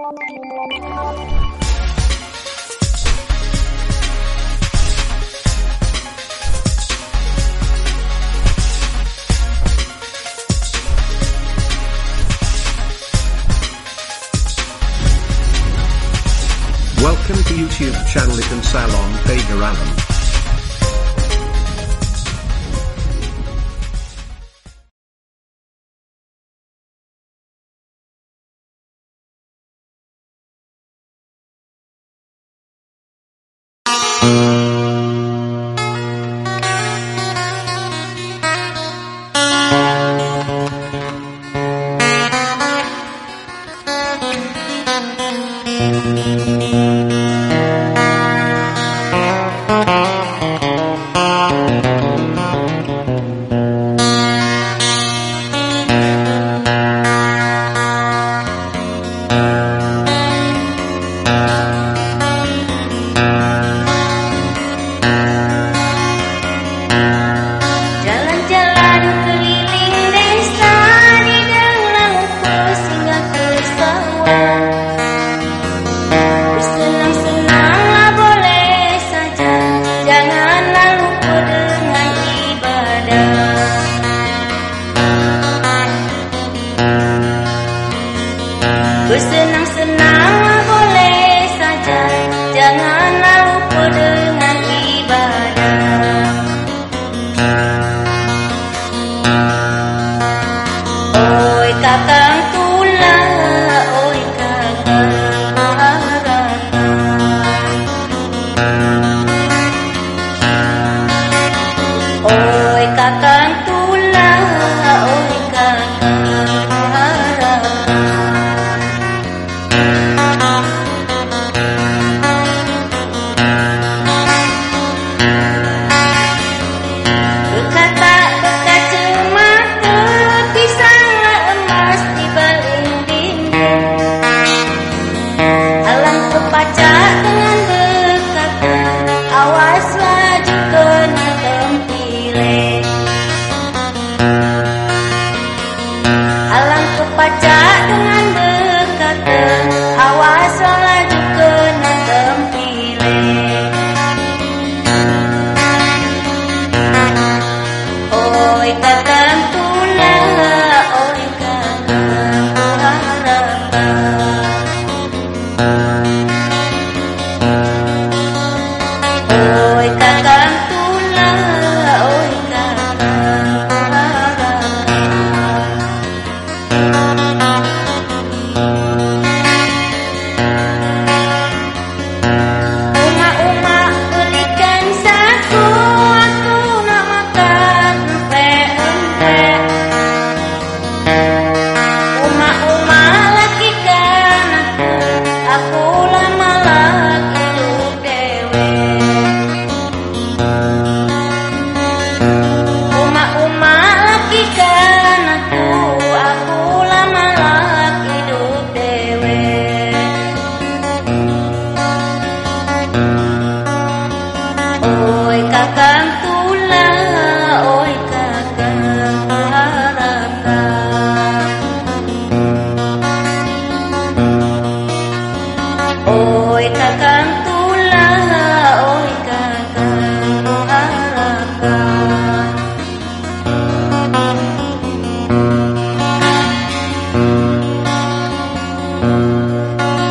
Welcome to YouTube channel Ikan Salon Pager Alam.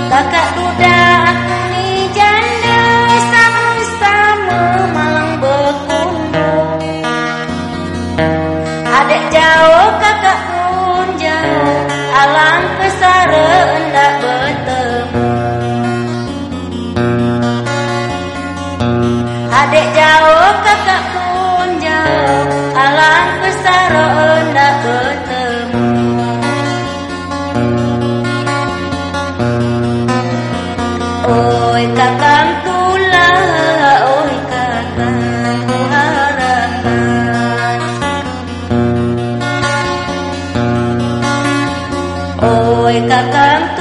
Kakak duda aku ni janda sama-sama malang berkundu Adik jauh kakak pun jauh alam kesara endak bertemu. Adik jauh kakak pun jauh alam kesara endak bertemu. kita kan